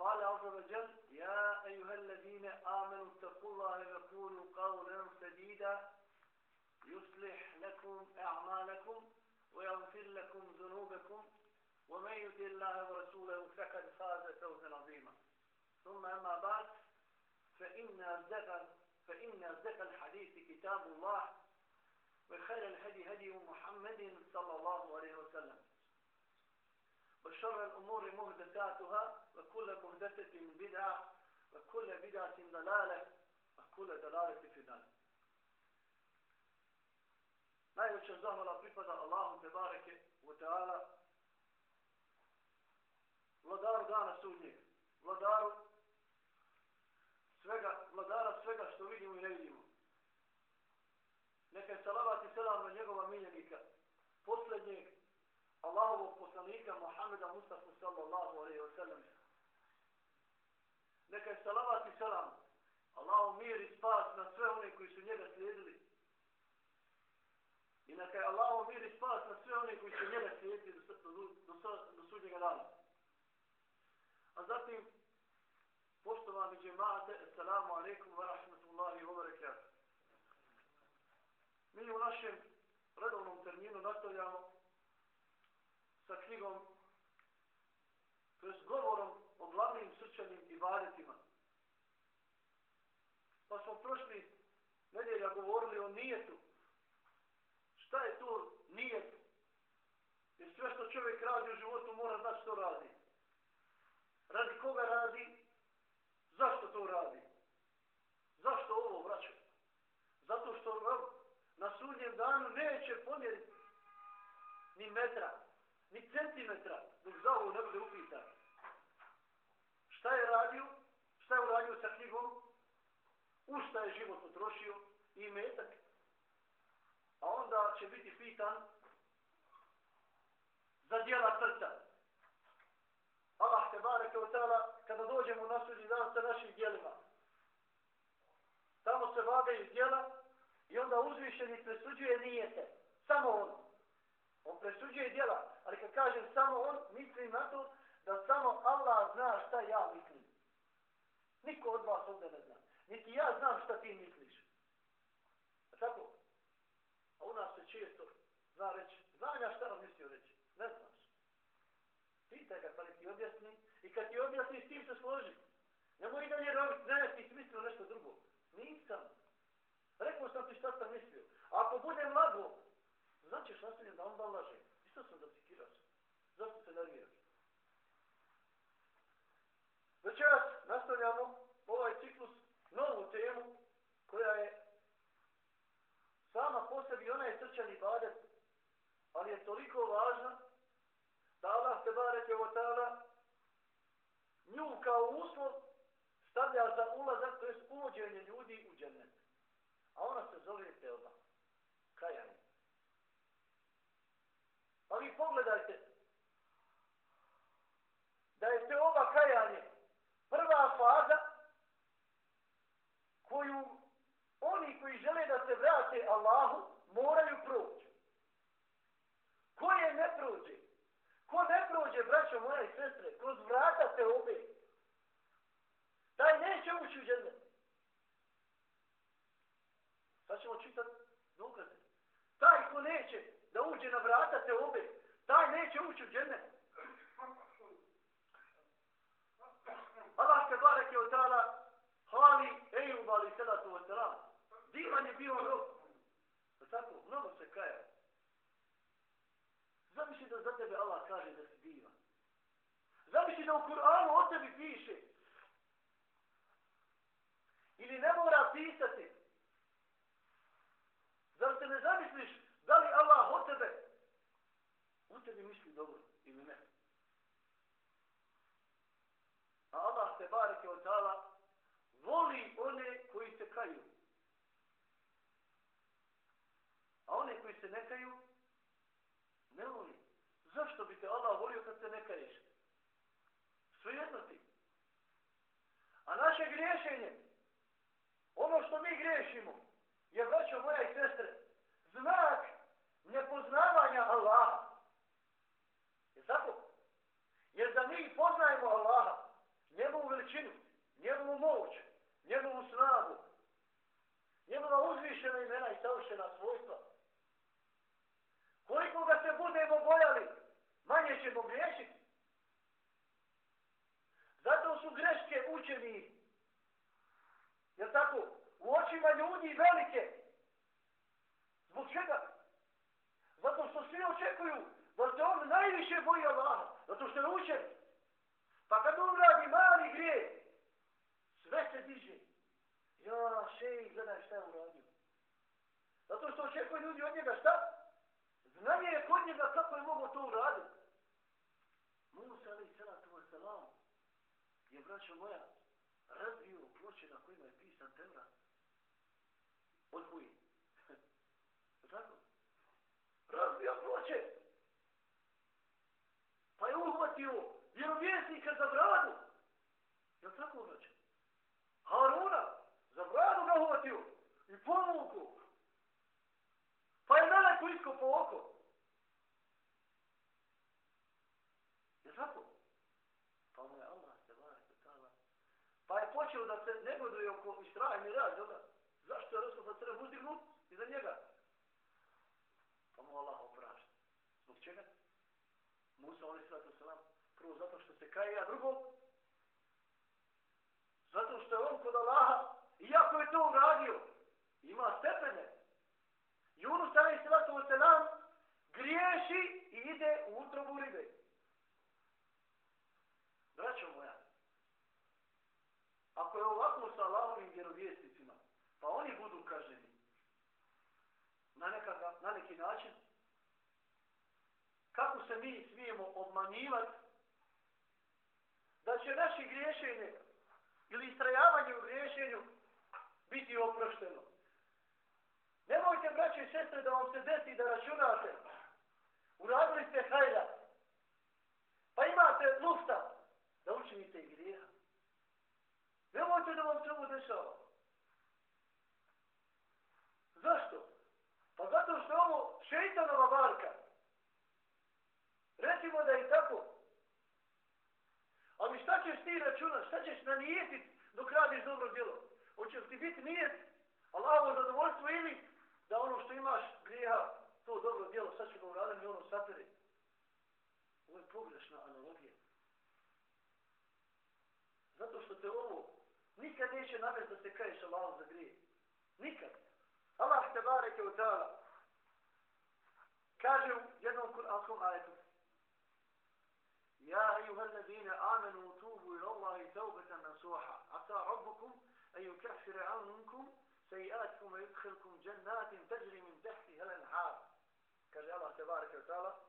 قال عز وجل يا أيها الذين آمنوا اتقوا الله وقولوا قولا سديدا يصلح لكم أعمالكم ويغفر لكم ذنوبكم ومن يطع الله ورسوله فقد فاز فوزا عظيما. ثم أما بعد فإن أصدق فإن أصدق الحديث كتاب الله وخير الهدي هدي محمد صلى الله عليه وسلم. وشر الأمور مهدساتها وكل مهدسة بدعة وكل بدعة ضلالة وكل ضلالة في النار Najveća zahvala pripada Allahu te bareke u ta'ala vladaru dana sudnjeg, vladaru svega, vladara svega što vidimo i ne vidimo. Neka je salavat i selam na njegova miljenika, posljednjeg Allahovog poslanika Muhammeda Mustafa sallallahu alaihi wa sallam. Neka je salavat i selam Allahov mir i spas na sve one koji su njega slijedili. I neka je Allahov mir i spas na sve one koji su njega slijedili do, do, do, do sudnjega dana. A zatim, poštovani džemate, assalamu alaikum wa rahmatullahi wa barakatuh. Mi u našem redovnom terminu nastavljamo sa knjigom, to je s govorom o glavnim srčanim ibadetima. Pa smo prošli nedjelja govorili o nijetu. Šta je to nijet? Jer sve što čovjek radi u životu mora znati što radi. Radi koga radi? Zašto to radi? Zašto ovo vraća? Zato što na sudnjem danu neće pomjeriti ni metra, ni centimetra, dok za ovo ne bude upitan. Šta je radio? Šta je uradio sa knjigom? U šta je život potrošio? I metak. A onda će biti pitan za dijela srca. Allah te bareke o tala, kada dođemo na sudnji dan sa našim dijelima. Tamo se vagaju dijela i onda uzvišeni presuđuje nijete. Samo on. On presuđuje djela, ali kad kažem samo on, mislim na to da samo Allah zna šta ja mislim. Niko od vas ovdje ne zna. Niti ja znam šta ti misliš. A tako? A u nas se često zna reći, znam ja šta nam mislio reći. Ne znaš. Pitaj ga pa ti objasni i kad ti objasni s tim se složi. Nemoj da je rovit, ne, ti si mislio nešto drugo. Nisam. Rekao sam ti šta sam mislio. A ako budem lago, nastavljen laže. Isto sam da si kiraš. Zašto se nerviraš? Večeras nastavljamo ovaj ciklus, novu temu, koja je sama po sebi, ona je srčani badet, ali je toliko važna da Allah se bareke o tada nju kao uslov stavlja za ulazak, to je uvođenje ljudi u džennet. A ona se zove Teoba. Kajanje. Pa vi pogledajte da je Teoba kajanje prva faza koju oni koji žele da se vrate Allahu moraju proći. Ko je ne prođe? Ko ne prođe, braćo moja i sestre, kroz vrata te obe, taj neće ući u džennet. Sad ćemo čitati dokaze. Taj ko neće da uđe na vrata te obe, taj neće ući u džene. Allah te barek je od tala hvali Ejuba ali sada to od tala. Divan je bio rok. Pa tako, mnogo se kaja. Zamisli da za tebe Allah kaže da si divan. Zamisli da u Kur'anu o tebi piše. Ili ne mora pisati. Zar se ne zamisli što mi griješimo, je braćo moja i sestre, znak nepoznavanja Allaha. Je tako? Jer da mi poznajemo Allaha, njegovu veličinu, njegovu moć, njegovu snagu, njegova uzvišena imena i savršena svojstva, koliko ga se budemo bojali, manje ćemo griješiti. Zato su greške učeni. Je tako? U očima ljudi velike. Zbog čega? Zato što svi očekuju da se on najviše boji Allaha. Zato što je učen. Pa kad on radi mali grije, sve se diže. Ja, šej, gledaj šta je uradio. Zato što očekuje ljudi od njega šta? Znanje je kod njega kako je mogo to uraditi. Musa, ali i salatu wasalam, je braćo moja razbio ploče na kojima je pisan Tevrat. Od Zato? Tako? Razbio ploče. Pa je uhvatio vjerovjesnika za bradu. Je tako braćo? Haruna za bradu ga uhvatio i pomuku. Pa je naleko isko po oko. Je tako? Pa mu je Allah se vare kutala. Pa je počeo da se negoduje oko istrajni rad, jel da? Zašto je Rasul sa crem uzdignut iza njega? Pa mu Allah oprašta. Zbog čega? Musa, ali sratu selam, prvo zato što se kaje, a drugo, zato što je on kod Allaha, iako je to uradio, ima stepene. Yunus, ali sratu selam, griješi i ide u utrobu ribe. Braćo moja, ako je ovako sa Allahovim vjerovjesnicima, pa oni budu kaženi na, nekaka, na neki način, kako se mi smijemo obmanjivati da će naši griješenje ili istrajavanje u griješenju biti oprošteno. Nemojte, braće i sestre, da vam se desi da računate. Uradili ste hajda. Pa imate lufta da učinite i grijeha. Nemojte da vam se ovo dešava. Zašto? Pa zato što je ovo šeitanova barka. Recimo da je tako. Ali šta računa, šta ćeš nanijetit dok radiš dobro djelo? Hoće li ti biti nijet Allahovo zadovoljstvo ili da ono što imaš grija to dobro djelo, sad će ga uraditi i ono satiri? Ovo je pogrešna analogija. Zato što te ovo nikad neće navest da se kaješ Allahom za grije. Nikad. Allah te bareke u ta'ala. Kaže u jednom kur'anskom ajetu. Ja ayuha alladhina amanu توبوا إلى الله توبة نصوحا عسى ربكم أن يكفر عنكم سيئاتكم ويدخلكم جنات تجري من تحتها الأنهار kaže Allah tebareke ve taala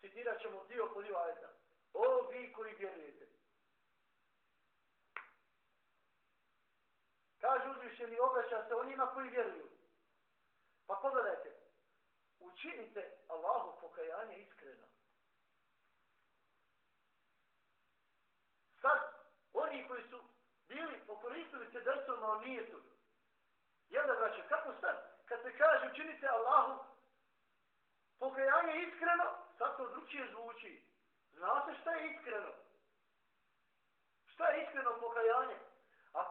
citirat ćemo dio po dio ajeta o vi koji vjerujete kaže uzvišeni obraća se onima koji vjeruju pa pogledajte učinite Allahu pokajanje iskreno koristili okoristili se drcom na nijetu, jel da braće, kako sad, kad se kaže učinite Allahu, pokajanje iskreno, sad to drugčije zvuči. Zna se šta je iskreno? Šta je iskreno pokajanje? A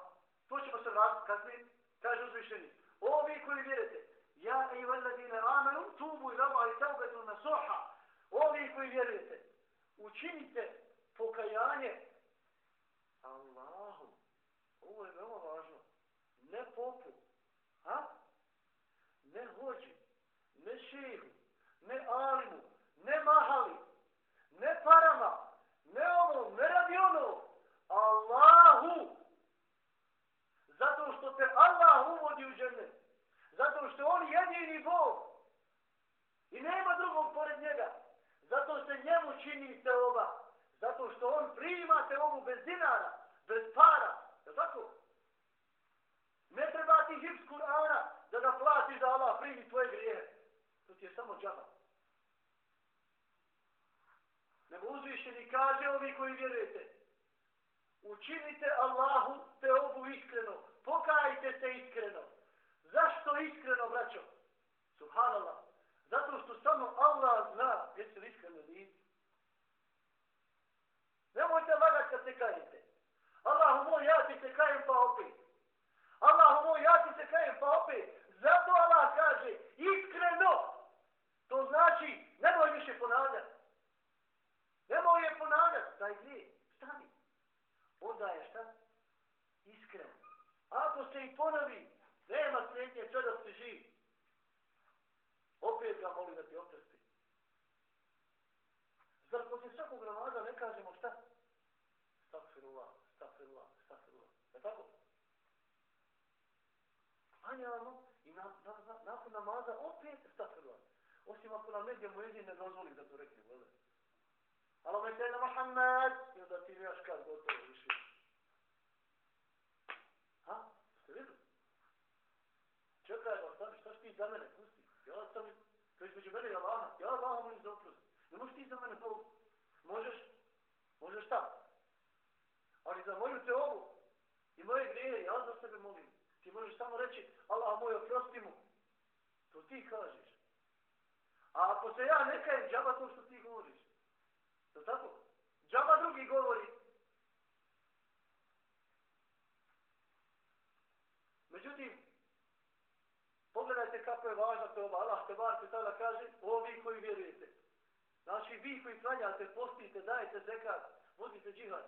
to ćemo se vratiti kasnije, kaže uzvišeni. Ovi koji vjerujete, ja i valadine amenu, tubu i lama i taubetu na soha. Ovi koji vjerujete, učinite pokajanje Allahu. Ovo je veoma važno. Ne popu. Ha? Ne alimu, ne mahali, ne parama, ne ovom, ne radi ono, Allahu. Zato što te Allah uvodi u žene. Zato što on jedini Bog. I nema drugog pored njega. Zato se njemu čini se oba. Zato što on prima te ovu bez dinara, bez para. Je tako? Ne treba ti hips Kur'ana da ga platiš da Allah primi tvoje grijehe. To ti je samo džaba. Nego uzvišeni kaže ovi koji vjerujete. Učinite Allahu te obu iskreno. Pokajte se iskreno. Zašto iskreno, braćo? Subhanallah. Zato što samo Allah zna jesu li iskreno nisi. Nemojte lagat kad se kajete. Allahu moj, ja ti se kajem pa opet. Allahu moj, ja ti se kajem pa opet. Zato Allah kaže iskreno. To znači nemoj više ponavljati. Nemoj je ponavljati. Taj gdje? Stani. Onda je šta? Iskreno. Ako se i ponovi, nema sretnje sve da se živi. Opet ga moli da ti oprosti. Zar poslije svakog namaza ne kažemo šta? Stakfirullah, stakfirullah, stakfirullah. Je tako? Klanjamo i na, na, na, nakon namaza opet stakfirullah. Osim ako nam negdje mu jedin ne dozvoli da to rekne. Allah me na Muhammed. I onda ti nemaš kad gotovo više. Ha? Ste vidjeli? Čekaj, šta, šta ti za mene? Pusti. Ja sam, to je između mene i Allaha. Ja Allaha molim za oprost. Ne možeš ti za mene Bog. Možeš? Možeš šta? Ali za moju te ovu i moje grije, ja za sebe molim. Ti možeš samo reći, Allah moj, oprosti mu. To ti kažeš. A ako se ja ne kajem, džaba to što tako? Džaba drugi govori. Međutim, pogledajte kako je važna toba. Allah te bar te tada kaže, ovi koji vjerujete. Znači, vi koji klanjate, postite, dajete zekat, vodite džihad.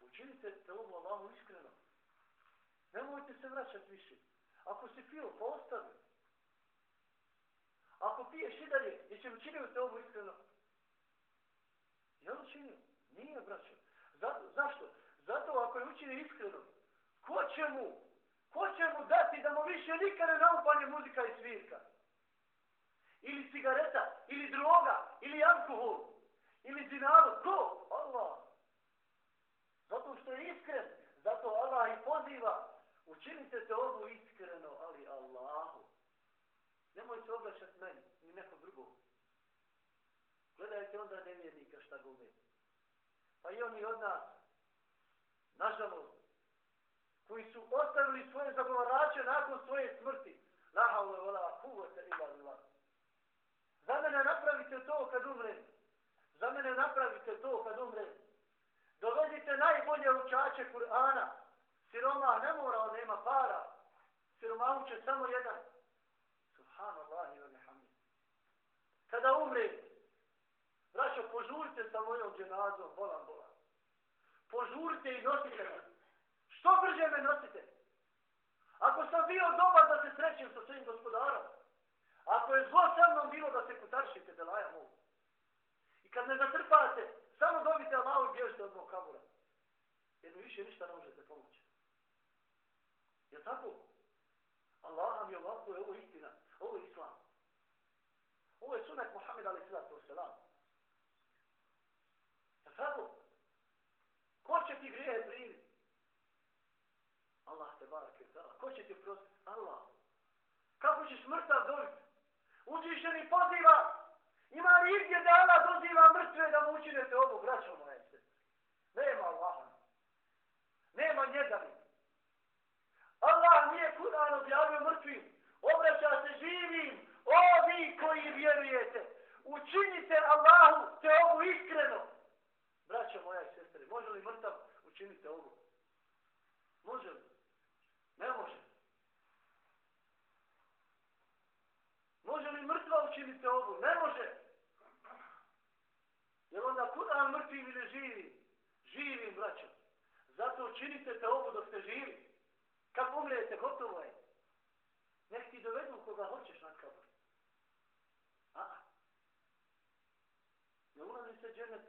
Učinite te ovu Allahu iskreno. Nemojte se vraćati više. Ako si pio, pa ostavi. Ako piješ i dalje, jer će učiniti te ovu iskreno? Je li učinio? Nije, braćo. Zato, zašto? Zato ako je učinio iskreno, ko će mu, ko će mu dati da mu više nikada ne upanje muzika i svirka? Ili cigareta, ili droga, ili alkohol, ili zinalo, Ko? Allah. Zato što je iskren. Zato Allah i poziva. Učinite te ovu iskreno, ali Allahu. Nemoj se obraćati meni, ni nekom drugom. Gledajte onda nevjernika šta gume. Pa i oni od nas, nažalost, koji su ostavili svoje zagovarače nakon svoje smrti. Lahavle vola, kuvote ila ila. Za mene napravite to kad umrem. Za mene napravite to kad umrem. Dovedite najbolje učače Kur'ana. Siroma ne mora, on nema para. Siroma uče samo jedan. Subhanallah i velihamid. Kada umrem, Braćo, požurite sa mojom dženazom, bolan, bolan. Požurite i nosite me. Što brže me nosite? Ako sam bio dobar da se srećem sa svojim gospodarom, ako je zlo sa mnom bilo da se kutaršite, delaja mogu. I kad ne zatrpate, samo dobite Allahu i bježite od mog kabura. Jer mi više ništa ne možete pomoći. Je tako? Allah nam je ovako, ovo je istina, ovo je islam. Ovo je sunet Muhammed ali sallatu Kako? Ko će ti grije primiti? Allah te barake zala. Ko će ti prostiti? Allah. Kako ćeš mrtav dobiti? Uzvišeni poziva. Ima li igdje da Allah doziva mrtve da mu učinete ovo, braćo moje se? Nema Allaha. Nema njega. Allah nije Kur'an objavio mrtvim. Obraća se živim. Ovi koji vjerujete. Učinite Allahu te ovo iskreno. Braćo moja i sestre, može li mrtav učiniti ovo? Može li? Ne može. Može li mrtva učiniti ovo? Ne može. Jer onda Kur'an mrtvim ili živi? Živim, braćo. Zato učinite te ovo dok ste živi. Kad umrijete, gotovo je. Nek ti dovedu koga hoćeš na kabor. A,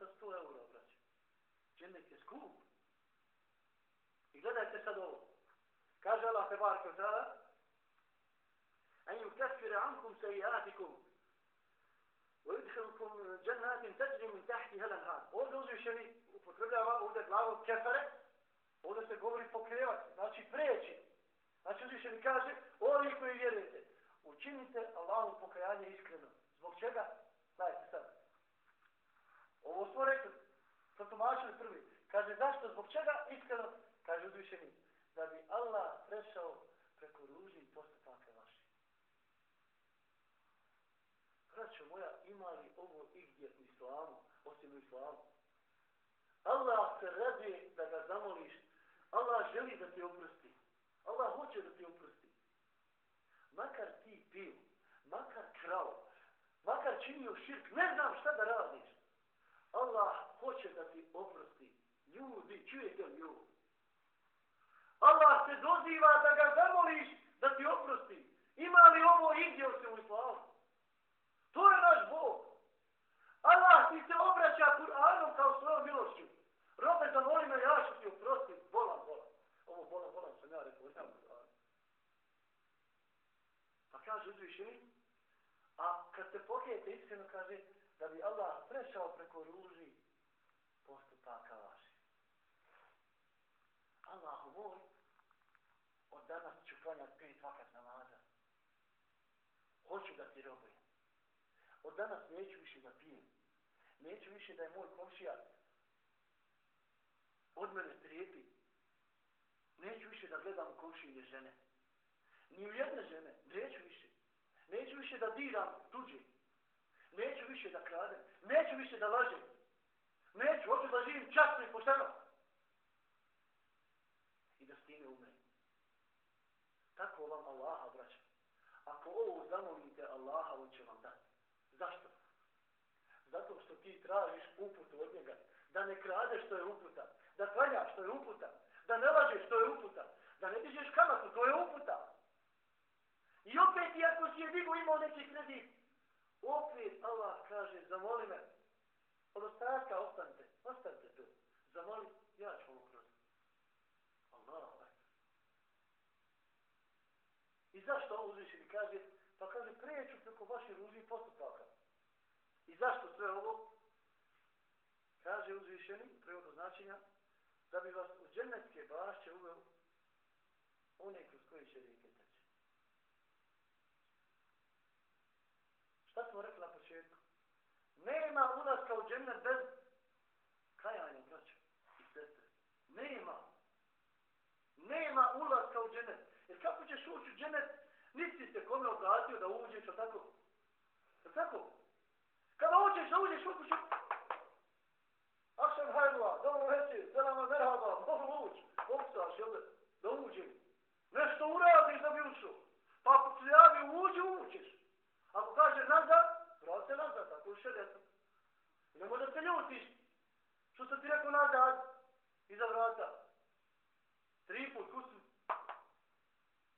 sa 100 eura. Džennet je skup. I gledajte sad ovo. Kaže Allah te barke od tada, أن يكفر عنكم سيئاتكم ويدخلكم جنات تجري من تحتها الأنهار. Ovdje uzvišeni upotrebljava ovdje glavu kefere, ovdje se govori pokrivati, znači preći. Znači uzvišeni kaže, ovi koji vjerujete, učinite Allahu pokajanje iskreno. Zbog čega? Dajte sad. Ovo smo rekli, to prvi. Kaže, zašto? Zbog čega? Iskreno, kaže uzvišeni, da bi Allah prešao preko ružnih postupaka vaših. Braćo moja, ima li ovo igdje u islamu, osim u islamu? Allah se radi da ga zamoliš. Allah želi da ti oprosti. Allah hoće da ti oprosti. Makar ti pio, makar krao, makar činio širk, ne znam šta da radiš. Allah hoće da ti oprosti. Ljudi, čujete li ljudi? Allah se doziva da ga zamoliš da ti oprosti. Ima li ovo igdje se u islamu? To je naš Bog. Allah ti se obraća Kur'anom kao svojom milošću. Robe, zamoli me, ja ću ti oprostiti. Bolan, bolan. Ovo bolan, bolan sam ja rekao, ja Kur'an. Pa kaže uzvišeni, a kad se pokajete iskreno, kaže, da bi Allah prešao preko ruži postupaka vaši. Allahu moj, od danas ću klanjati pet vakat namaza. Hoću da ti robujem. Od danas neću više da pijem. Neću više da je moj komšija od mene trijepi. Neću više da gledam u komšije žene. Ni u jedne žene. Neću više. Neću više da diram tuđe. Neću više da kradem. Neću više da lažem. Neću. Hoću da živim časno i pošteno. I da s time umrem. Tako vam Allaha vraća. Ako ovo zamolite Allaha, on će vam dati. Zašto? Zato što ti tražiš uputu od njega. Da ne kradeš što je uputa. Da klanjaš što je uputa. Da ne lažeš što je uputa. Da ne dižeš kamatu, to je uputa. I opet, iako si je digo imao neki kredit, opet Allah kaže, zamoli me. Od ostatka ostanite. Ostanite tu. Zamoli, ja ću vam kroz. Allah. I zašto ovo uzvišeni kaže? Pa kaže, preću preko vaših ružnih postupaka. I zašto sve ovo? Kaže uzvišeni, prevodu značenja, da bi vas u dženecke bašće uveo one kroz koje će rijeke teći. Šta smo rekli na početku? Nema ulaska u džennet bez kajanja, braća i sestre. Nema. Nema ulazka u džennet. Jer kako ćeš ući u džennet, nisi se kome obratio da uđeš, o tako? O tako? Kada uđeš, da uđeš u kuću, Akšan hajlua, dobro večer, selama merhaba, mogu ući, opstaš, jel da uđem. Nešto uradiš da bi ušao. Pa ako se javi uđe, uđeš. Ako kaže nazad, vrati se nazad, tako je šedeta. Ne može da se ljutiš. Što sam ti rekao nazad, iza vrata. Tri put, kusu.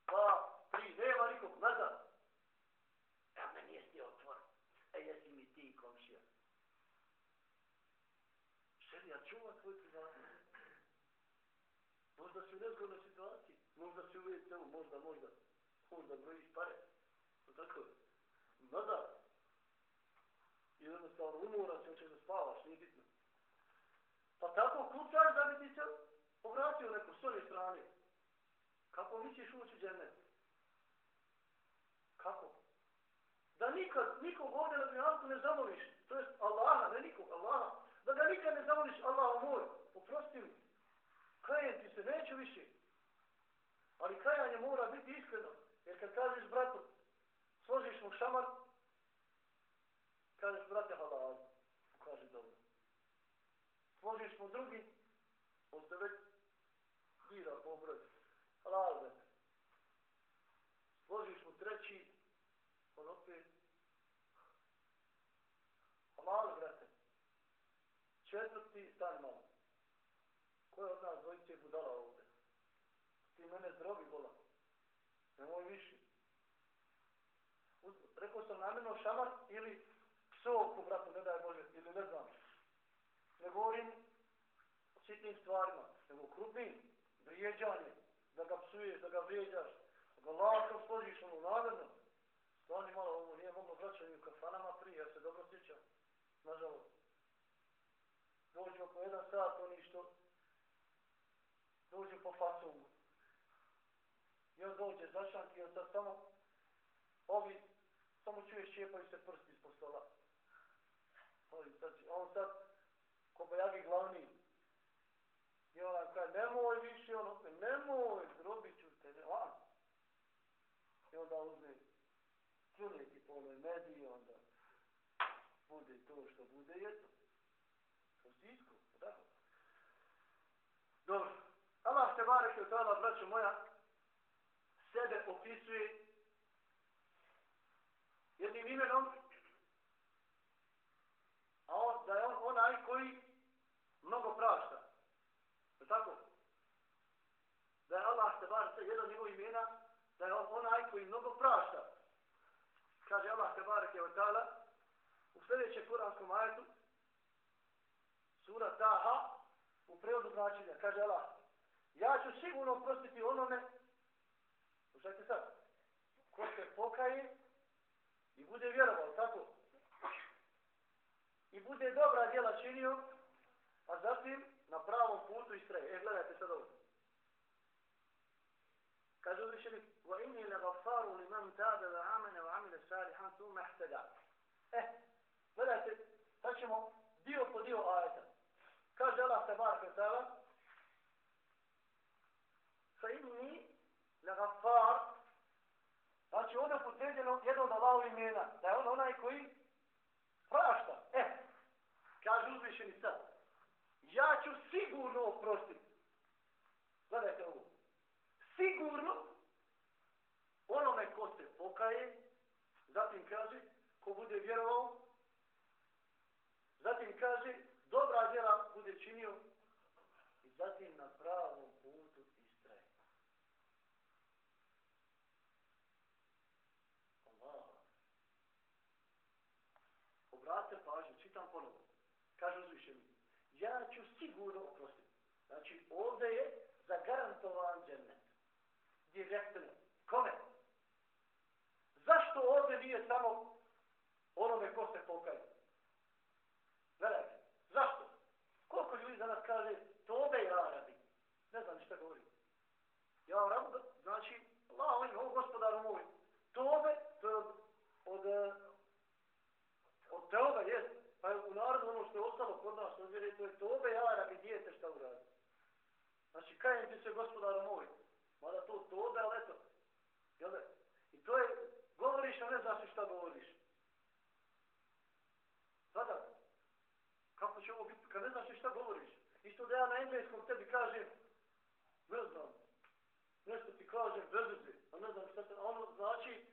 Dva, tri, nema nikog, nazad. E, ja meni jesi otvor. E, jesi mi ti, komšija. Šerija, čuva tvoj privatnost. Možda si u nezgodnoj situaciji. Možda si uvijek tamo, možda, možda. Možda brojiš pare. To tako je. Nazad. I jednostavno umoran se hoćeš da spavaš, nije bitno. Pa tako kucaš da bi ti se povratio neko s ove strane. Kako misliš ući u džennet? Kako? Da nikad, nikog ovdje na dunjalku ne zamoliš. To jest Allaha, ne nikog, Allaha. Da ga nikad ne zamoliš, Allah moj, oprosti mi. Kajem ti se, neću više. Ali kajanje mora biti iskreno. Jer kad kažeš bratu, složiš mu šamar, kažeš brate halal. Kaže. Složiš mu drugi, on se već bira po broju. Razne. Složiš mu treći, on opet. Halal, brate. Četvrti, stan malo. Ko je od nas dvojice budala ovdje? Ti mene zdrovi bola. Nemoj više. Rekao sam namjerno šamar ili psovku, brate, ne daj Bože, ili ne znam ne govorim o sitnim stvarima, nego krupnim, vrijeđanje, da ga psuješ, da ga vrijeđaš, da ga lakom složiš, ono, nagrno. Stani malo, ovo nije moglo vraćati u kafanama prije, ja se dobro sjećam, nažalost. Dođu oko jedan sat, oni što dođu po fasomu. I on dođe zašanki, on sad samo, ovi, samo čuješ čepaju se prsti ispod stola. Ovi sad, on sad, kobajagi glavni, i ona kaže, nemoj više, on opet, nemoj, zrobit ću te, ne, van. I onda uzme, čune ti po onoj mediji, onda bude to što bude, je to. To si pa tako? Dobro. Allah te barek je tada, braćo moja, sebe opisuje jednim imenom, a on, da je on onaj koji mnogo prašta. Je tako? Da je Allah se barek jedan njegov imena, da je on onaj koji mnogo prašta. Kaže Allah se barek u sljedećem kuranskom ajetu, sura Taha, u prevodu značenja, kaže Allah, ja ću sigurno prostiti onome Slušajte sad. Ko se pokaje i bude vjerovao, tako? I bude dobra djela činio, a zatim na pravom putu istraje. E, gledajte sad ovo. Kaže uzvišeni, wa inni le gafaru li man tada da amene wa amile salihan tu. E, gledajte, sad ćemo dio po dio ajeta. Kaže Allah se bar kretala, fa inni Lagafar, znači ovdje potređeno jedno od Allahov imena, da je on onaj koji prašta. E, kaže uzvišeni sad, ja ću sigurno oprostiti. Gledajte ovo. Sigurno onome ko se pokaje, kaže, ko bude vjerovao, zatim kaže, dobra djela bude činio i zatim na pravom putu obratite pažnju, čitam ponovo. Kaže uzvišeni, ja ću sigurno oprostiti. Znači, ovdje je zagarantovan džennet. Direktno. Kome? Zašto ovdje nije samo onome ko se pokaje? Gledajte, zašto? Koliko ljudi danas kaže, tobe ja rabi. Ne znam šta govori. Ja rabi, znači, Allah, on gospodaru moj. Tobe, to je od, od eh, od teoba jest, pa je u narodu ono što je ostalo kod nas od to je tobe ja bi dijete šta uradi. Znači, kajem ti se gospodaru moj, mada to tobe, ali eto, jel da? I to je, govoriš, a ne znaš šta govoriš. Sada, kako će ovo biti, kad ne znaš šta govoriš? Isto da ja na engleskom tebi kažem, ne znam, nešto ti kažem, bez a ne znam šta se, ono znači,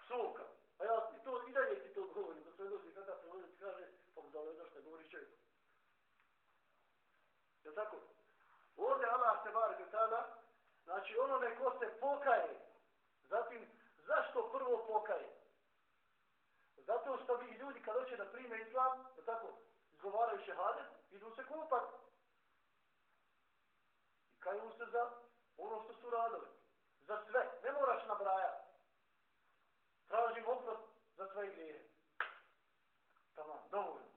psovka. A ja i to i dalje ti to govorim, da sve dođe kada se ovdje kaže, pa mu zalo šta govoriš čovjek. Je tako? Ovdje Allah se bar tada, znači ono neko se pokaje, prvo pokaje? Zato što bi ljudi kad hoće da prime islam, da tako, izgovaraju šehadet, idu se kupat. I kaju se za ono što su radili. Za sve. Ne moraš nabrajati. Tražim oprost za svoje grijehe. Tamam, dovoljno.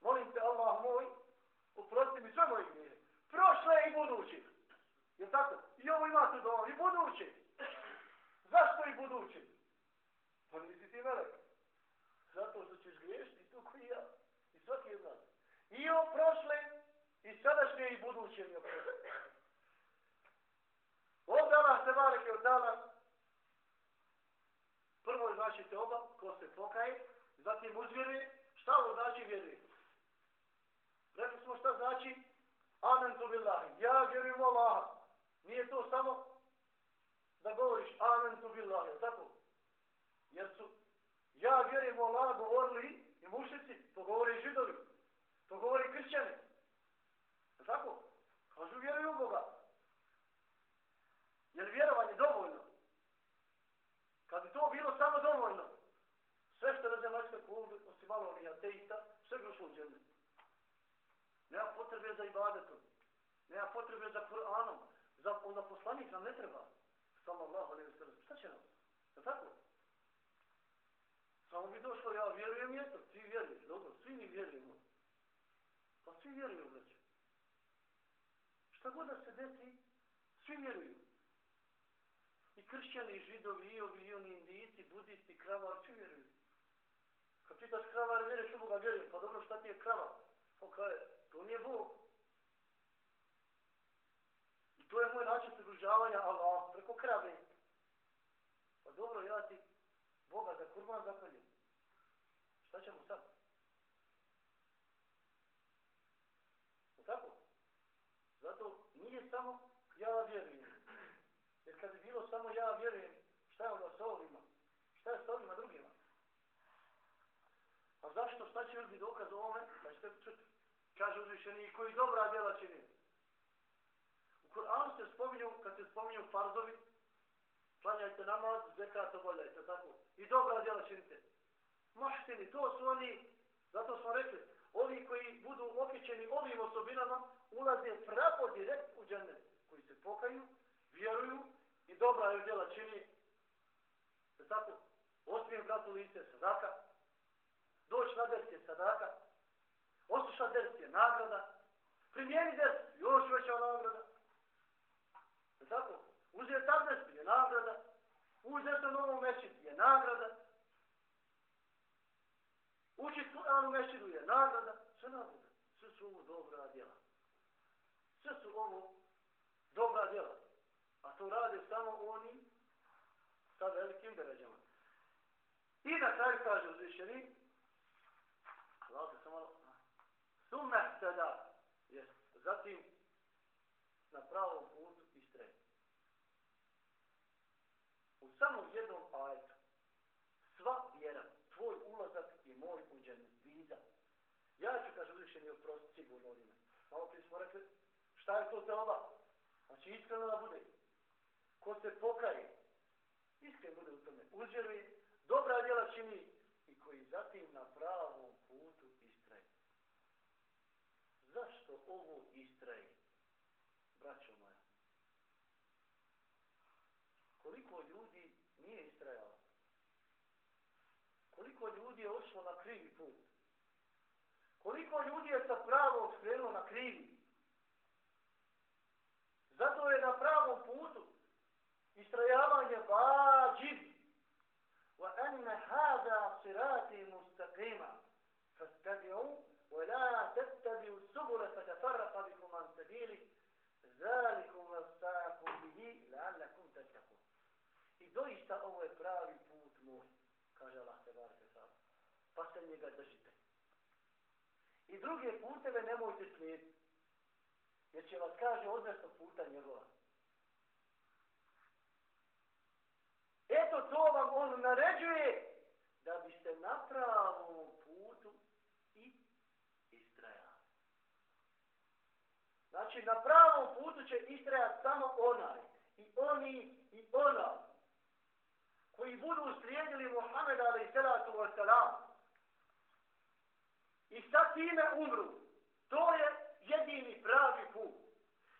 Molim te, Allah moj, oprosti mi sve moje grijehe. Prošle i buduće. Je tako? I ovo ima tu doma, i buduće. Zašto i budućim? Pa nisi ti melek. Zato što ćeš griješiti tu koji ja. I svaki od nas. I o prošle, i sadašnje, i buduće mi oprosti. Ovdje Allah se valike od dana Prvo je znači teoba, ko se pokaje, zatim uzvjeri, Šta ovo znači vjeri? Rekli smo šta znači Amen tu billahi. Ja vjerujem Allaha. Nije to samo da govoriš Amen tu billahi. Tako? Jer su ja vjerujem u Allah govorili i mušici, to govori židovi, to govori kršćani. Tako? Kažu vjeruju Boga. Je li vjerovanje dovoljno? Kad bi to bilo samo dovoljno, sve što je zemaljska kugla, osim malo i ateista, sve bi ušlo u džene. Nema potrebe za ibadetom. Nema potrebe za Kur'anom. Za, za poslanik nam ne treba. Sallallahu alaihi wa sallam. Šta će nam? Je tako? Samo bi došlo, ja vjerujem i eto, ti vjeruješ. Dobro, svi mi vjerujemo. Pa svi vjeruju, braću. Šta god da se desi, svi vjeruju. I kršćani, i židovi, i ovi, i oni indijici, budisti, kravar, svi vjeruju. Kad pitaš kravar, vjeruješ u Boga, vjerujem. Pa dobro, šta ti je kravar? Pa kaj, to nije Bog. I to je moj način približavanja Allah ukrali. Pa dobro, ja ti Boga za kurban zapalju. Šta ćemo sad? No tako? Zato nije samo ja vjerujem. Jer kad bi bilo samo ja vjerujem, šta je onda sa ovima? Šta je sa ovima drugima? A zašto? Šta će mi dokaz o ovome? Pa ćete čuti. Kaže uzvišeni, koji dobra djela čini. U Kur'anu se spominju, kad se spominju farzovi, klanjajte namaz, zekat obavljajte, tako. I dobra djela činite. Maštini, to su oni, zato smo rekli, ovi koji budu okićeni ovim osobinama, ulaze pravo direkt u džene, koji se pokaju, vjeruju i dobra je djela čini. Je tako? Osmijem bratu lice, sadaka. Doći na ders je sadaka. Osluša ders je nagrada. Primijeni ders, još veća nagrada. Je tako? Uzeti abdest je nagrada. Uzeti u novom mešćitu je nagrada. Uči Kur'an u je nagrada. Sve nagrada. Sve su ovo dobra djela. Sve su ovo dobra djela. A to rade samo oni sa velikim deređama. I na kraju kaže uzvišeni, Hvala se samo, sume sada, jest, zatim na pravom putu istreni samo jednom ajetu, sva vjera, tvoj ulazak i moj uđen viza. Ja ću, kaže uzvišeni, oprostiti sigurno ovime. Malo prije smo rekli, šta je to te oba? Znači, iskreno da bude. Ko se pokaje, iskreno bude u tome, uzvjeruje, dobra djela čini i koji zatim na pravom putu istraje. Zašto ovo istraje, braćo moja? Koliko ljudi nije istrajalo? Koliko ljudi je ošlo na krivi put? Koliko ljudi je sa pravom skrenulo na krivi? Zato je na pravom putu istrajavanje vađib. Wa anna hada sirati mustaqima. Fastabi'u wa la tattabi'u subula fatafarraqa bikum an sabili. Zalikum vastakum bihi la'allakum tattaqun. I doista ovo je pravi put moj, kaže Allah te barke sada. Pa se njega držite. I druge puteve nemojte slijediti. Jer će vas kaže odnosno puta njegova. Eto to vam on naređuje da biste na pravom putu i istrajali. Znači na pravom putu će istrajati samo onaj i oni i ona koji budu slijedili Muhammeda, ali i salatu wa salamu, i sa time umru. To je jedini pravi put.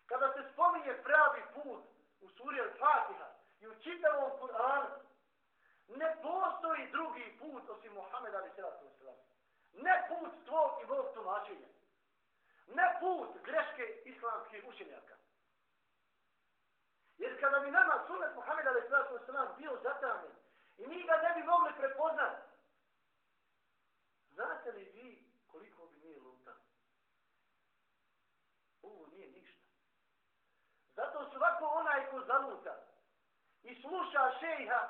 Kada se spominje pravi put u suri Al-Fatiha i u čitavom Kur'anu, ne postoji drugi put osim Muhammeda Ali Sallatu Wasallam. Ne put tvog i Bog tumačenja. Ne put greške islamskih učenjaka. Jer kada bi nama sunet Muhammeda Ali Sallatu Wasallam bio zatamljen i mi ga ne bi mogli prepoznati, znate li vi koliko bi mi lutali? ovo nije ništa. Zato svako onaj ko zaluta i sluša šejha,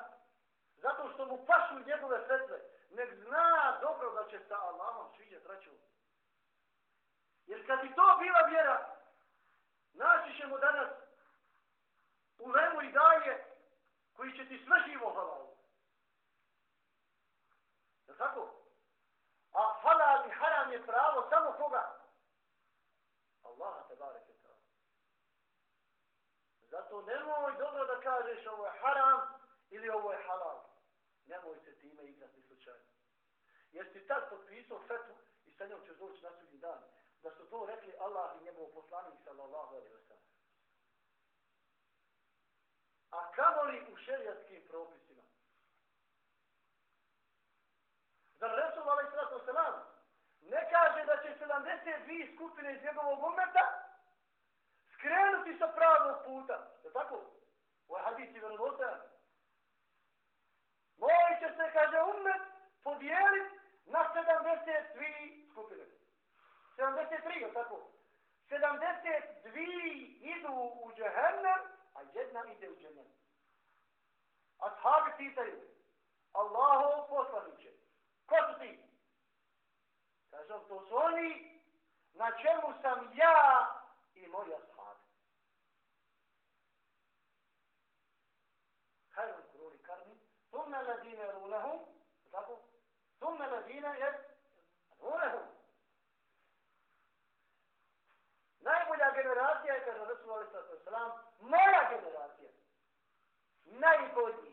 zato što mu pašu njegove fetve, nek zna dobro da će sa Allahom sviđati račun. Jer kad bi to bila vjera, naći ćemo danas u lemu i daje koji će ti sve živo halalu. Je tako? A halal i haram je pravo samo koga? Allaha te bareke ta. Zato nemoj dobro da kažeš ovo je haram ili ovo je halal. Nemoj se time igrati slučajno. Jer si tad potpisao fetu i sa njom ćeš doći na sudnji dan. da su to rekli Allah i njegov poslanik sallallahu alaihi wa sallam. A kamoli u šerijatskim propisima? Zar Resul alaihi wa sallam ne kaže da će 72 skupine iz njegovog umeta skrenuti sa pravog puta? Je tako? Ovaj Ovo je hadis i vjerovostajan. Moj će se, kaže, umet podijeliti na 72 skupine. 73, je tako? 72 idu u džehennem, a jedna ide u džehennem. Ashabi pitaju, Allahu poslaniće, ko su ti? Kaže, to su oni na čemu sam ja i moja ashabi. Hajde, kuruni karni, ثم الذين يرونهم ثم الذين يرونهم Najbolja generacija je, kaže Rasul Ali Sallatu Salam, moja generacija. Najbolji,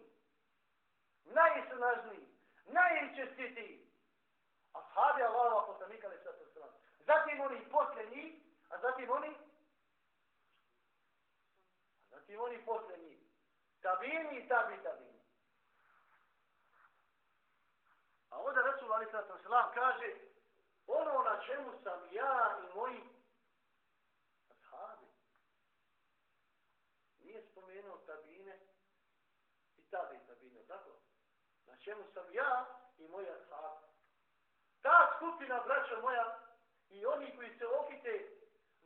najsnažniji, najčestitiji. Ashabi Allahova poslanika Ali Sallatu Salam. Zatim oni posljednji, a zatim oni a zatim oni posljednji. Tabini i tabi tabini. A ovdje Rasul Ali Sallatu Selam kaže, ono na čemu sam ja i moji spomenuo tabine i tabi tabine, tako? Na čemu sam ja i moja ashabi. Ta skupina, braćo moja, i oni koji se okite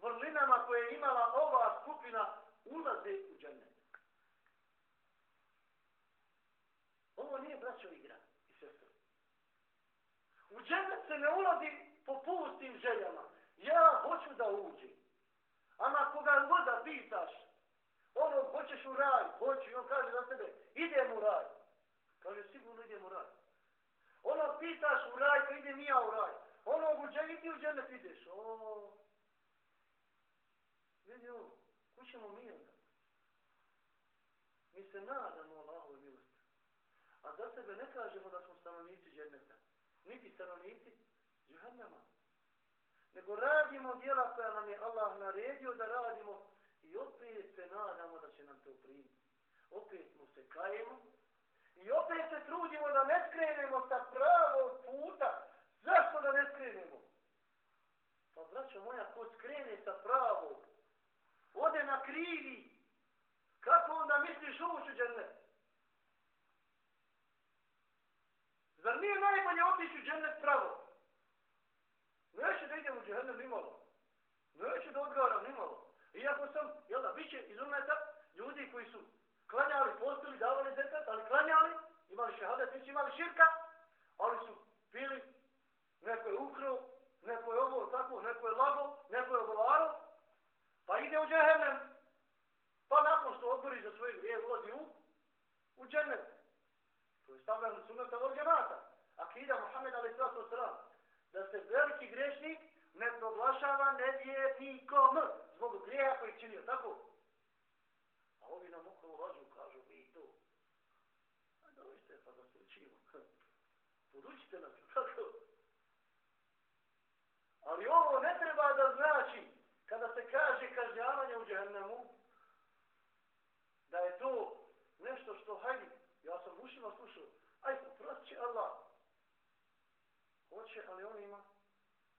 vrlinama koje je imala ova skupina, ulaze u džennet. Ovo nije braćo i džennet se ne ulazi po pustim željama. Ja hoću da uđem. Ama koga god da pitaš, Ono, hoćeš u raj, hoću, i on kaže za tebe, idem u raj. Kaže, sigurno idem u raj. Ono, pitaš u raj, pa idem i ja u raj. Ono, u džennet, ti u džennet ideš. O, vidi ovo, kućemo mi onda? Mi se nadamo Allahove milosti. A za sebe ne kažemo da smo stanovnici. Niti stanovnici džahannama. Nego radimo djela koja nam je Allah naredio da radimo I opet se nadamo da će nam to primiti. Opet mu se kajemo. I opet se trudimo da ne skrenemo sa pravog puta. Zašto da ne skrenemo? Pa braćo moja, ko skrene sa pravog, ode na krivi, kako onda misliš ući u džennet? Zar nije najbolje otići u džennet pravo? Neće da idem u džennet nimalo. Neće da odgovaram nimalo. Iako sam, jel da, bit će iz umeta ljudi koji su klanjali, postili, davali zekat, ali klanjali, imali šehadet, nisu imali širka, ali su pili, neko je ukro, neko je ovo, tako, neko je lago, neko je ogovaro, pa ide u džehennem. Pa nakon što odbori za svoje grije, ulazi u, u džennet. To je stavljeno sunata od džemata. Akida Muhammed alaih sallatu Sram, da se veliki grešnik ne proglašava nevjernikom zbog grijeha koji činio, tako? A ovi nam okolo lažu, kažu, vi to. A dođite pa da se učimo. Podučite nas, tako? Ali ovo ne treba da znači, kada se kaže kažnjavanje u džahnemu, da je to nešto što, hajdi, ja sam ušima slušao, aj, prost će Allah. Hoće, ali on ima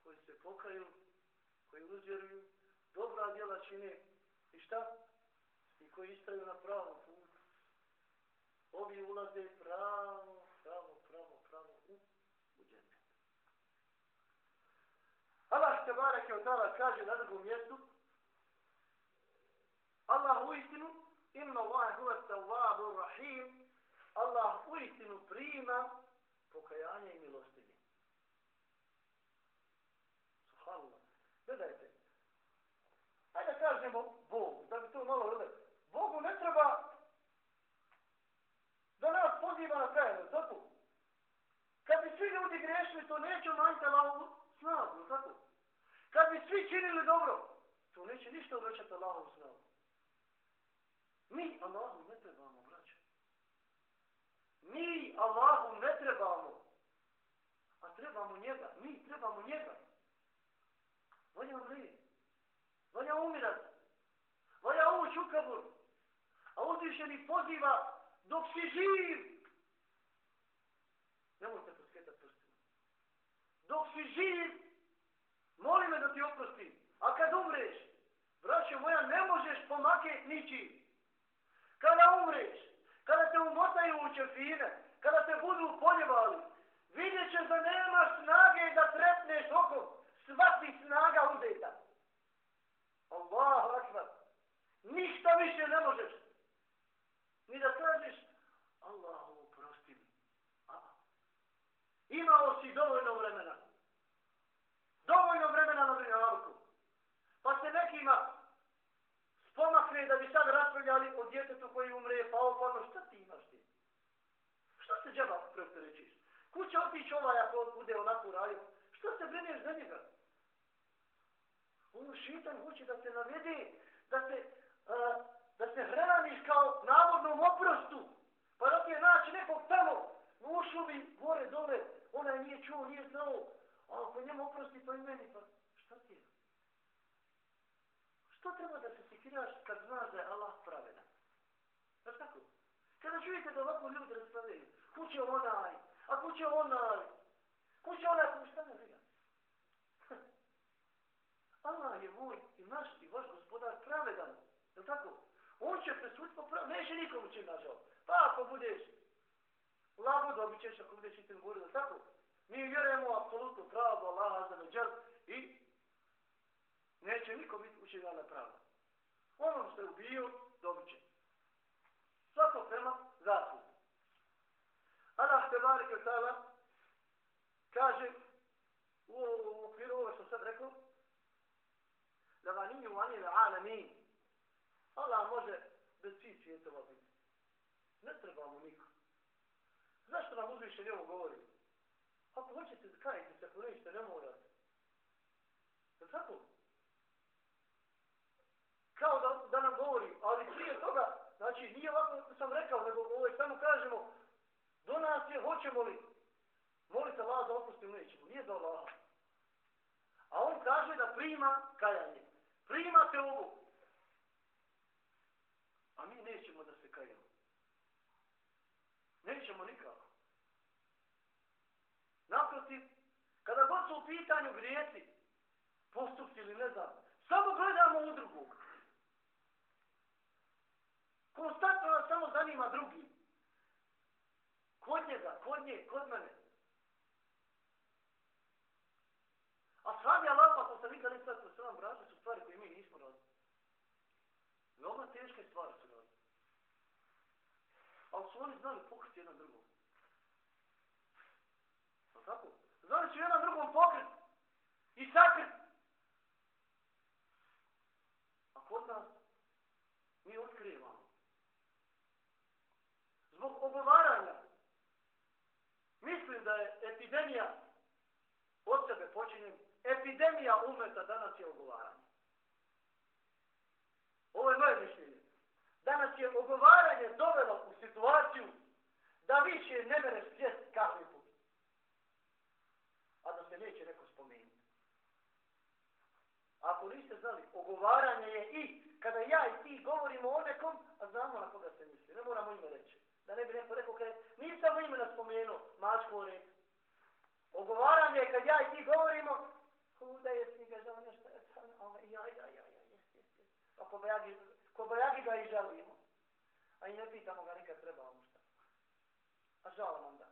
koji se pokaju, koji dobra djela čine i šta? I koji istraju na pravom putu. Ovi ulaze pravo, pravo, pravo, pravo u, u džene. Allah te barek je odala kaže na drugom mjestu Allah u istinu inna Allah huva tawwabur rahim Allah u istinu prima pokajanje i milost. Subhanallah. Gledajte, Hajde kažemo Bogu, da bi to malo rode. Bogu ne treba da nas poziva na kraju, tako? Kad bi svi ljudi grešili, to neće manjta Allahovu snagu, tako? Kad bi svi činili dobro, to neće ništa uvećati Allahovu snagu. Mi Allahu ne trebamo, braće. Mi Allahu ne trebamo. A trebamo njega. Mi trebamo njega. Valja umri. Valja umirat. Valja ući u kabur. A uzvišeni poziva dok si živ. Nemojte poskretati prstima. Dok si živ, moli me da ti oprostim. A kad umreš, braćo moja, ne možeš pomaketi ničim. Kada umreš, kada te umotaju u čefine, kada te budu poljevali, vidjet ćeš da nemaš snage da trepneš oko Svaki snaga uzeta. Allahu akbar. Ništa više ne možeš. Ni da tražiš Allahu prosti mi. A, imao si dovoljno vremena. Dovoljno vremena na dunjalku. Pa se nekima spomakne da bi sad raspravljali o djetetu koji umre, pa opano, šta ti imaš ti? Šta se džaba preopterećiš? Kuće otići ovaj ako bude onako radio? Šta se brineš za njega? Ono šitan hoće da se navede, da se, uh, da se hraniš kao navodnom oprostu. Pa da ti je naći nekog tamo, u bi gore, dole, ona nije čuo, nije znao. A ako njemu oprosti, pa i meni, pa šta ti je? Što treba da se sekiraš kad znaš da je Allah pravedan? Znaš tako? Kada čujete da ovako ljudi raspravljaju, kuće onaj, a kuće onaj, kuće onaj, kuće šta ne vidim? Allah je moj i naš i vaš gospodar pravedan. Je tako? On će presuditi po pravedan. Neće nikomu će nažal. Pa ako budeš lago dobit ćeš ako budeš itim gori. Je tako? Mi vjerujemo apsolutno pravo Allaha za međer i neće niko biti učinjena na pravo. Ono što je ubio, dobit će. Svako prema zaslugu. Allah te barike tala kaže u okviru ovo što sad rekao Lavaniju anil alamin. Allah može bez svih svijetova biti. Ne trebamo niko. Zašto nam uzviše ovo govori? Ako hoćete da se, ako nećete, ne morate. Je tako? Kao da, da nam govori, ali prije toga, znači nije ovako sam rekao, nego ovo je samo kažemo, do nas je, hoćemo li? Molite Allah da opustimo, nećemo. Nije do Allah. A on kaže da prima kajanje. Primate ovo. A mi nećemo da se kajemo. Nećemo nikako. Naprotiv, kada god su u pitanju grijeci, postupci ili ne znam, samo gledamo u drugog. Konstantno nas samo zanima drugi. Kod njega, kod nje, kod mene. A sami Allah, pa sam nikad ne sad sa vam braća, su stvari koje mi nismo radili. Veoma teške stvari su radili. Ali su oni znali pokriti jedan drugom. Pa tako? Znali su jedan drugom pokrit I sakrit. A kod nas mi otkrivamo. Zbog ogovaranja mislim da je epidemija od sebe počinjem epidemija umeta danas je ogovaranje. Ovo je moje mišljenje. Danas je ogovaranje situaciju da više ne mere svijest kahve put. A da se neće neko spomenuti. Ako niste znali, ogovaranje je i kada ja i ti govorimo o nekom, a znamo na koga se misli. Ne moramo ime reći. Da ne bi neko rekao, kada nisam ime spomenuo, mačko ne. Ogovaranje je kad ja i ti govorimo, kuda je si ga žao nešto, ja, ja, ja, ja, ja, ja, ja, ja, ja, ja, ja, ja, ja, ja, ja, ja, ja, A i ne pitamo ga nikad treba mu šta. A žao nam da.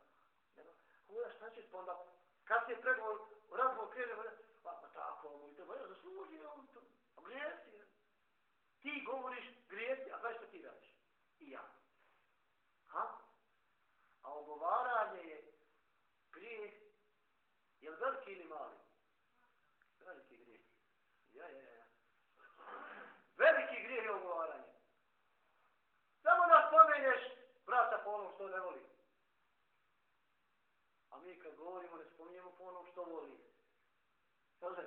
Kuda šta će pa onda, kad se pregovor, u razgovor krene, pa, pa, pa tako, mu i to, ja zasluži on to. A grijesi. Ti govoriš grijesi, a znaš što ti radiš? I ja. Ha? A ogovaranje je grijeh, je li veliki ili mali? Veliki grijeh. Ja, ja, ja. Veliki grijeh je ogovaranje. Samo da spomeneš to ne voli. A mi kad govorimo ne spominjemo po onom što voli. Kaže,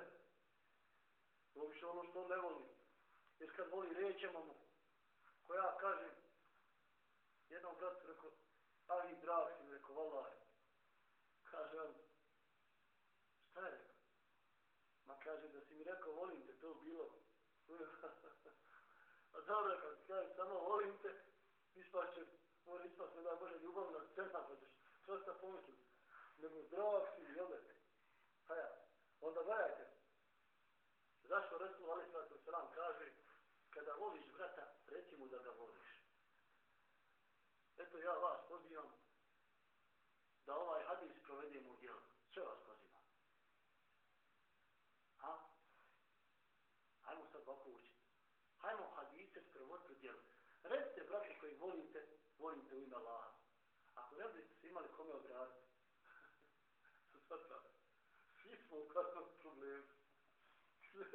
to više ono što ne voli. Jer kad voli rećemo mu, ko ja kažem, jednom bratu rekao, ali drag si mi rekao, valaj. Kaže on, šta je rekao? Ma kaže da si mi rekao volim te, to bilo. A dobro, kad ti samo volim te, ispašće, mora ispašće da Bože ljubavna scena, pa ćeš što ste pomislili? Nego drag si, jel da? Pa ja, onda gledajte, zašto Resul Ali Sallatu Selam kaže, kada voliš brata, reci mu da ga voliš. Eto ja vas pozivam da ovaj hadis provedemo u djelu. Sve vas pozivam. Ha? Hajmo sad ovako učiti. Hajmo hadise sprovoditi u djelu. Recite, brate, koji volite, te u ime Allaha. Ako ne budete imali kome obraditi, svi smo u kakvom problemu.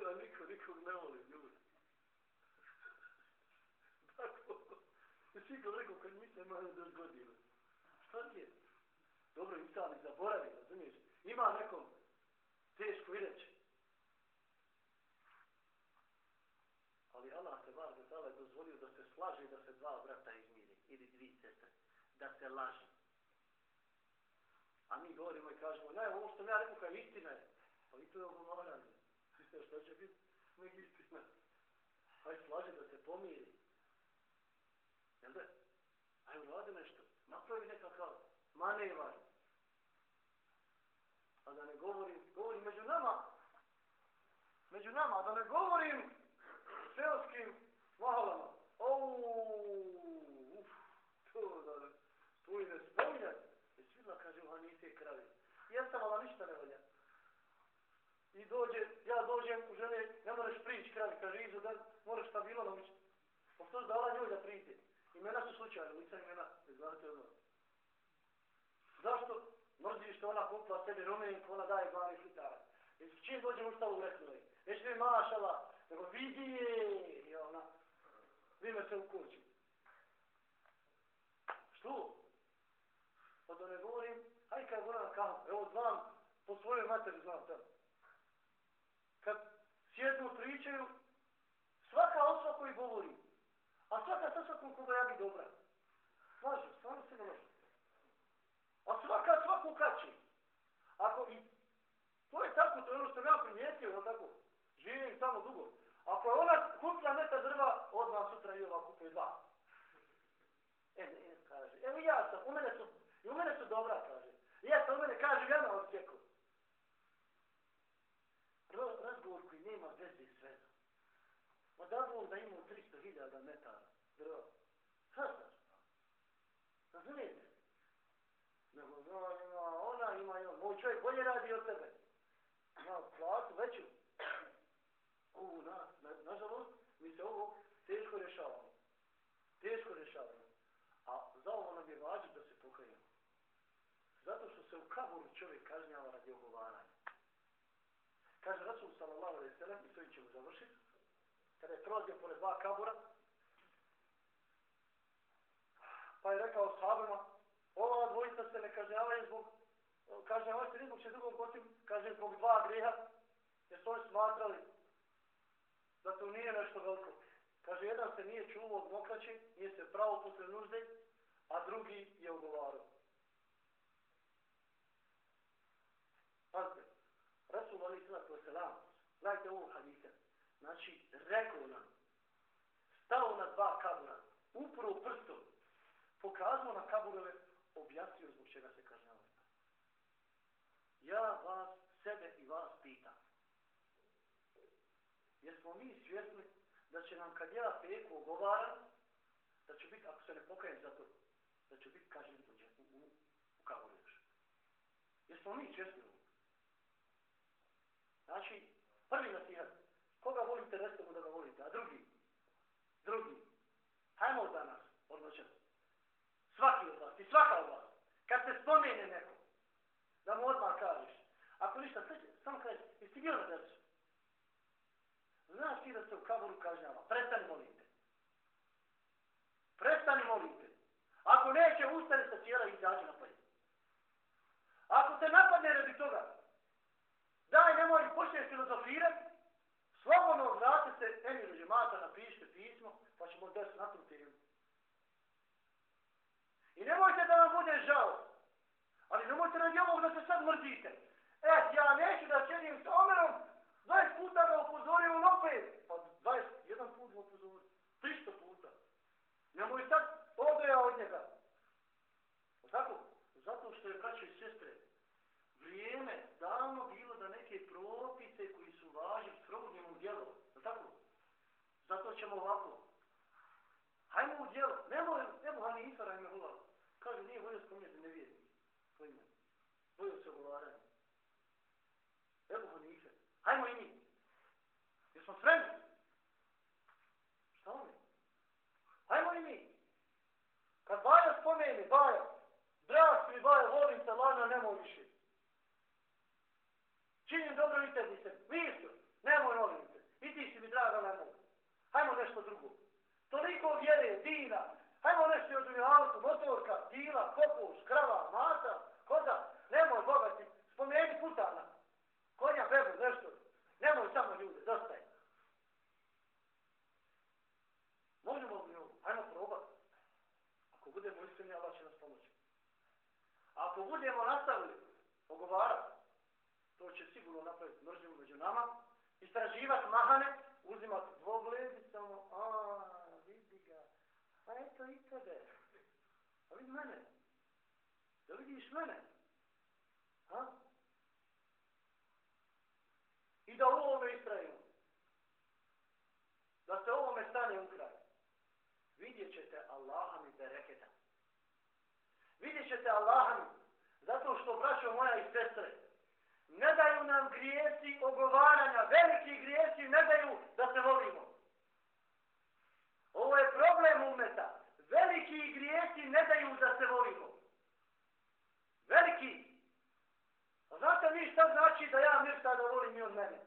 A niko nikog ne voli ljudi. Tako. I svi go rekao kad misle imaju do godina. Šta ti je? Dobro, i sami zaboravi, razumiješ? Ima nekom teško i reći. Ali Allah se var za tala dozvolio da se slaže da se dva brata izmiri. Ili dvi sestre. Da se laže. A mi govorimo i kažemo, ne, ovo što ja rekao kao istina je. Pa vi to je ogovaranje. Sve što će biti, nek istina. Hajde slaži da se pomiri. Jel da? Ajde uradi nešto. Napravi nekakav manevar. A da ne govorim, govorim među nama. Među nama, da ne govorim seoskim mahalama. Ouuu, uf, to da ne, to i ne spominjam. I svidla kaže, a nisi kravi. Jesam, ali ništa ne valja. I dođe, ja dođem u žene, ne moraš prići kravi, kaže, izu, da moraš stabilo naučiti. Pa što dala njoj da prije? Imena su slučajno, lica imena, ne znate ono. Zašto? Mrzi što ona kupila sebi rumenku, ona daje 12 litara. I s čim dođem u stavu rekli? Neće mi e, mašala, nego vidi je, i ona, vime se u kuću. Što? Pa da ne govorim, hajde kad ona kao, evo znam, po svojoj materi znam tamo. Kad sjednu pričaju, svaka osoba koji govori, a svaka sa svakom koga ja bi dobra. Slažu, stvarno se ne može. A svaka svaku kači. Ako i to je tako, to je ono što ja primijetio, on tako? Živim samo dugo. Ako je ona kupila neka drva, odmah sutra i ova kupuje dva. E, ne, kaže. Evo ja sam, u mene su, i u mene su dobra, kaže. Ja sam u mene, kaže, ja na. Razgovor koji nema veze s vezom. Da bol da ima 300.000 metara drva. Sada. znaš? Razumijete? Nego, no, ima, ona ima, ima, moj čovjek bolje radi od tebe. Ima platu veću. Ovo, na, na, nažalost, mi se ovo teško rješavamo. Teško rješavamo. A za ovo nam je važno da se pokajemo. Zato što se u kaboru čovjek kažnjava radi ogovaranja. Kaže Rasul sallallahu alaihi sallam, i to ćemo završiti, kada je prolazio pored dva kabura, pa je rekao sahabima, ova dvojica se ne kažnjavaju zbog, kažnjavaju se ne zbog će drugog osim, kaže zbog dva griha, jer su oni smatrali da to nije nešto veliko. Kaže, jedan se nije čuo od mokraće, nije se pravo posle nužde, a drugi je ugovarao. Pazite, Rasul Ali Sallatu Koselam, gledajte ovo hadise, znači, rekao nam, stao na dva kabura, upravo prstom, pokazao na kaburove, objasnio zbog čega se kažnjava. Ja vas, sebe i vas pitam. Jesmo mi svjesni da će nam kad ja peku ogovaram, da će biti, ako se ne pokajem za to, da će biti kažen u, u, u kaburu još. Jesmo mi svjesni Znači, prvi nas koga volite, recite mu da ga volite, a drugi, drugi, hajmo od danas, odnoćemo. Svaki od vas i svaka od vas, kad se spomene neko, da mu odmah kažeš, ako ništa, samo kažeš, jesi bio na dersu? Znaš ti da se u kaboru kažnjava, prestani molite. Prestani molite. Ako neće, ustane sa cijela i izađe na polje. Ako te napadne radi toga, daj nemoj počneš filozofirati, slobodno vrate se emiru Žemata, napišite pismo, pa ćemo desu na to. I nemojte da vam bude žao. Ali nemojte radi ovog da se sad mrzite. E, ja neću da čedim s Omerom, 20 puta ga upozorio on opet. Pa 20, jedan put ga upozorio. 300 puta. Nemoj sad odoja od njega. Zato, tako? Zato što je, kraće i sestre, vrijeme davno bilo da neke propise koji su važni sprovodimo u djelo. O tako? Zato ćemo ovako. Hajmo u djelo. Nemoj, nemoj, nemoj, nemoj, nemoj, nemoj, nemoj, Volio se ogovaranje. Evo Hanife. Hajmo i mi. Jesmo spremni? Šta oni? Hajmo i mi. Kad Baja spomeni, Baja, brat mi Baja, volim te, lana, nemoj više. Činim dobro i tebi se. Mirko, nemoj volim te. I ti si mi draga, nemoj. Hajmo nešto drugo. Toliko vjere, dina. Hajmo nešto od auto, motorka, dila, kokoš, krava, mata, koda. Nemoj, bogati, spomeni putana. Konja, bebu, nešto. Nemoj samo ljude, dosta je. Možemo li ovo? Hajmo probati. Ako budemo iskreni, Allah će nas pomoći. A ako budemo nastavili ogovarati, to će sigurno napraviti mržnju među nama, istraživati mahane, uzimati dvogledicama, a vidi ga, a eto i tebe, a vidi mene, da vidiš mene, ha? I da u ovome istrajimo, da se ovome stane u kraj, vidjet ćete Allaha mi bereketa. Vidjet ćete Allaha mi, zato što, braćo moja i sestre, ne daju nam grijesi ogovaranja, veliki grijesi ne daju da se volimo. Ovo je problem umeta. Veliki grijesi ne daju da se volimo. Veliki. A znate mi šta znači da ja mirta da volim i od mene?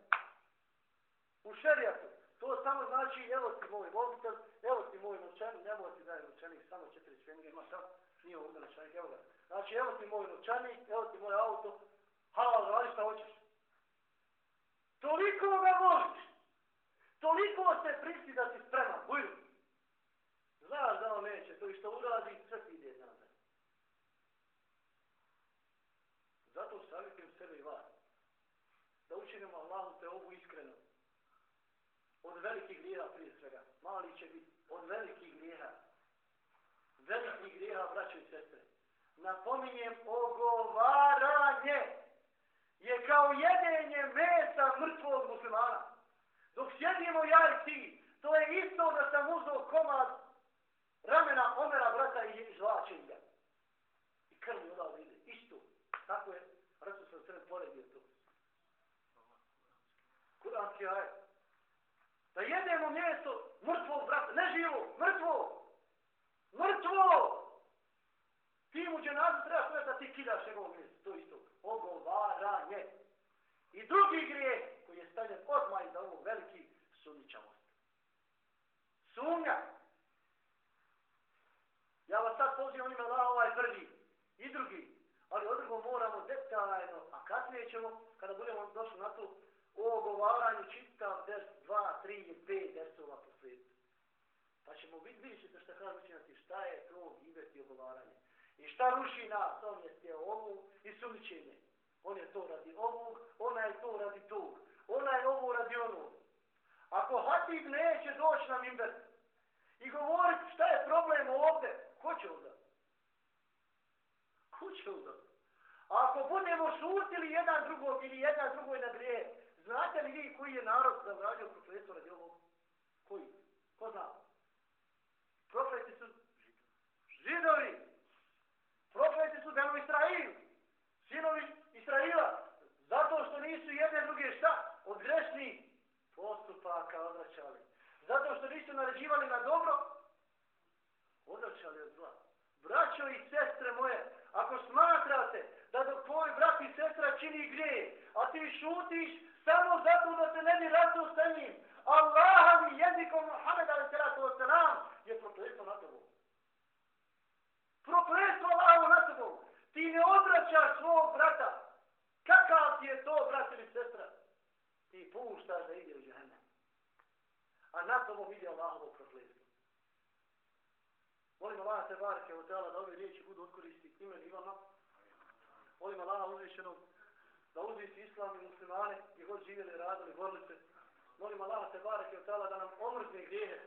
U šerijatu. To samo znači, evo ti moj mobitel, evo ti moj novčanik, evo ti daj novčanik, samo četiri švenga ima sam, nije ovdje novčanik, evo ga. Znači, evo ti moj novčanik, evo ti moj auto, halal, radi šta hoćeš. Toliko ga voliš. Toliko se pristi da si spreman. Buju. Znaš da on neće. To i što uradi, sve ti ide nazad. Zato savjetujem sebe i vas. Da učinimo Allahu te ovu iskreno. Od velikih grija prije svega. Mali će biti. Od velikih. Velikih grijeha, braćo i sestre. Napominjem ogovaranje je kao jedenje mesa mrtvog muslimana. Dok sjedimo ja i ti, to je isto da sam uzao komad ramena Omera brata i žlačim ga. I krv mi odao ide. Isto. Tako je. Rasul sam sve poredio to. Kuranski aj. Da jedemo mjesto mrtvog brata. Ne živo. Mrtvo. Ti treba sve da ti kidaš njegovo mjesto. To isto ogovaranje. I drugi grije koji je stavljen odmah iza ovog veliki sumničavost. Sumnja. Ja vas sad pozivam ime Allah ovaj prvi i drugi. Ali od drugom moramo detaljno, a kasnije ćemo, kada budemo došli na to, o ogovaranju čitav ders 2, 3, i 5 dersova po svijetu. Pa ćemo vidjeti, vidjet ćete što kažu učinati, šta je to gibet i ogovaranje. I šta ruši nas? On je stjeo ovu i sumničenje. On je to radi ovog, ona je to radi tog. Ona je ovo radi onog. Ako Hatib neće doći na mimber i govoriti šta je problem ovde, ko će onda? Ko će onda? A ako budemo šutili jedan drugog ili jedan drugoj na grije, znate li vi koji je narod zavrađao profesor radi ovog? Koji? Ko zna? Profesi su židovi. Prokleti su Benu Israil, sinovi Israila, zato što nisu jedne druge šta? Od grešnih postupaka odvraćali. Zato što nisu naređivali na dobro, odvraćali od zla. Braćo i sestre moje, ako smatrate da dok tvoj brat i sestra čini grije, a ti šutiš samo zato da se ne bi ratio sa njim, Allaha mi jezikom Muhammed a.s. je prokletno na tobom prokletstvo Allahu na tebom. Ti ne odvraćaš svog brata. Kakav ti je to, brat ili sestra? Ti puštaš da ide u džahnem. A na tobom ide Allahovo prokletstvo. Molim Allah te barke od tela da ove riječi budu otkoristi imen i vama. Molim Allah uzvišenog da uzvisi islam i muslimane i god živjeli, radili, borili se. Molim Allah te barke od tela da nam omrzne grijehe,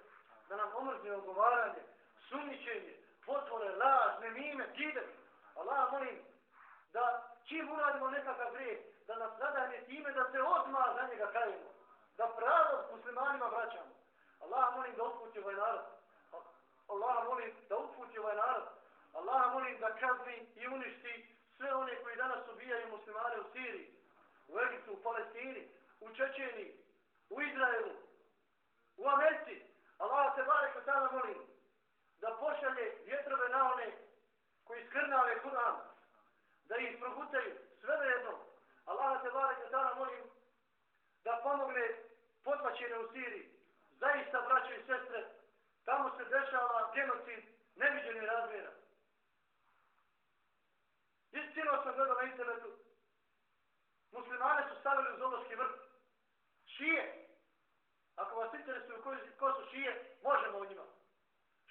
da nam omrzne ogovaranje, sumničenje, potvore, laž, nemime, kide. Allah molim da čim uradimo nekakav grijeh, da nas nadahne time da se odmah za njega kajemo. Da pravo muslimanima vraćamo. Allah molim da uputi ovaj narod. Allah molim da uputi ovaj narod. Allah molim da kazni i uništi sve one koji danas ubijaju muslimane u Siriji, u Egiptu, u Palestini, u Čečeni, u Izraelu, u Americi. Allah te barek od tada molim da pošalje vjetrove na one koji skrnave Kur'an, da ih progutaju sve do jedno. Allah te barek da dana molim da pomogne potlačene u Siriji. Zaista, braće i sestre, tamo se dešava genocid neviđeni razmjera. Istino sam gledao na internetu. Muslimane su stavili u zološki vrt. Šije. Ako vas interesuje ko, ko su šije, možemo o njima.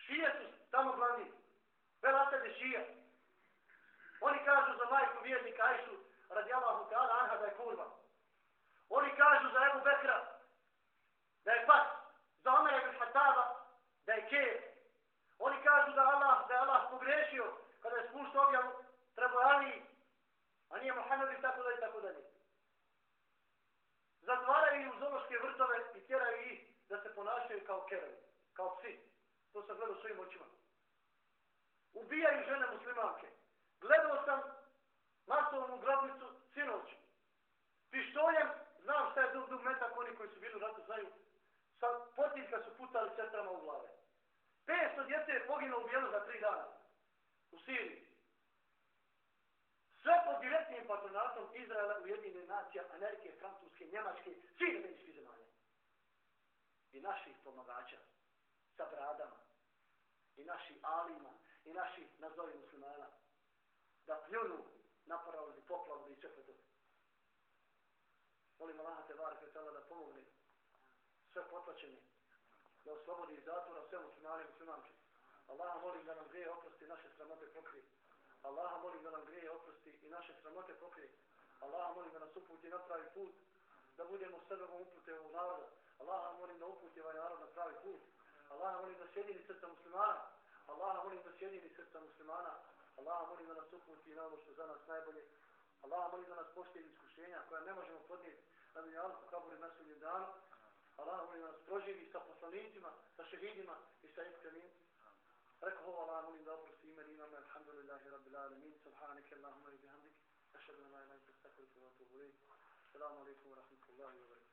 Šije su tamo glavni. Belasad je šija. Oni kažu za majku vjernika Ajšu, radi Allahu ta'ala, Anha da je kurva. Oni kažu za Ebu Bekra, da je pas. Za Omer ibn Hataba, da je kjer. Oni kažu da Allah, da je Allah pogrešio kada je spuštao objavu, treba Ali, a nije Mohamed i tako dalje, tako dalje. Zatvaraju ih u zološke vrtove i tjeraju ih da se ponašaju kao kerovi, kao psi. To sam gledao svojim očima. Ubijaju žene muslimanke. Gledao sam masovnu grobnicu sinoć. Pištoljem, znam šta je dug, dug metak, oni koji su bili u ratu znaju, sa potinka su putali sestrama u glave. 500 djece je poginulo u bijelu za tri dana. U Siriji. Sve pod direktnim patronatom Izraela, Ujedine nacija, Amerike, Francuske, Njemačke, svih nebeničkih zemalja. I naših pomagača sa bradama. I naših alima. I naših nazovi muslimana. Da pljunu na paralizi, poplavu i čepetu. Molim Allah te varke tala da pomogne sve potlačene. Da oslobodi iz zatvora sve muslimane i muslimanke. Allah molim da nam grije oprosti naše sramote pokrije. Allah molim da nam grije oprosti i naše sramote pokrije. Allah molim da nas uputi na pravi put, da budemo sebebom upute u naroda. Allah molim da uputi ovaj narod na pravi put. Allah molim da sjedini srca muslimana. Allah molim da sjedini srca muslimana. Allah molim da nas uputi na ono što za nas najbolje. Allah molim da nas poštije iskušenja koja ne možemo podnijeti na dunjalku kaburi na sudnjem danu. Allah molim da nas proživi sa poslanicima, sa šehidima i sa iskrenim. Rekao Allah molim da oprosti ime imama. Alhamdulillahi rabbil alamin. Subhanike Allahumma i bihamdik. Ašadu na illa anta astaghfiruka wa tubu Assalamu alaikum wa rahmatullahi wa barakatuh.